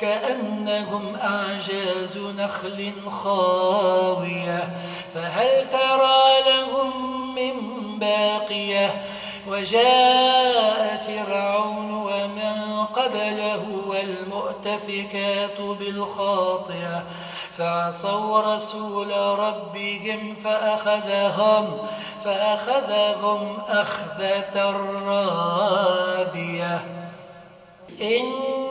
كأنهم أعجاز نخل خاوية فهل ترى لهم من باقية؟ وجاء فرعون ومن قبله والمؤتفكات بالخاطئة فعصوا رسول ربهم فأخذهم, فأخذهم أخذة رابية.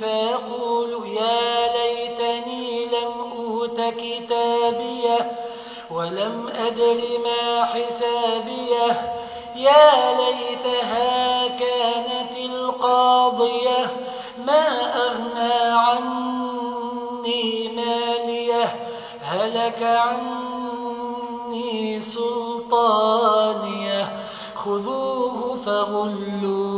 فيقول يا ليتني لم أوت كتابيه ولم أدر ما حسابيه يا ليتها كانت القاضية ما أغنى عني ماليه هلك عني سلطانيه خذوه فغلوه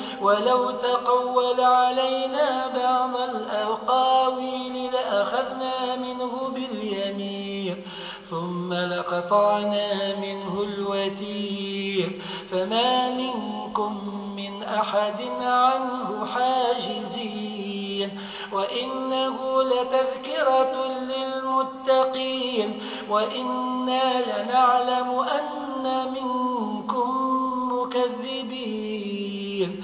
ولو تقول علينا بعض الأقاويل لأخذنا منه باليمين ثم لقطعنا منه الوتين فما منكم من أحد عنه حاجزين وإنه لتذكرة للمتقين وإنا لنعلم أن منكم مكذبين.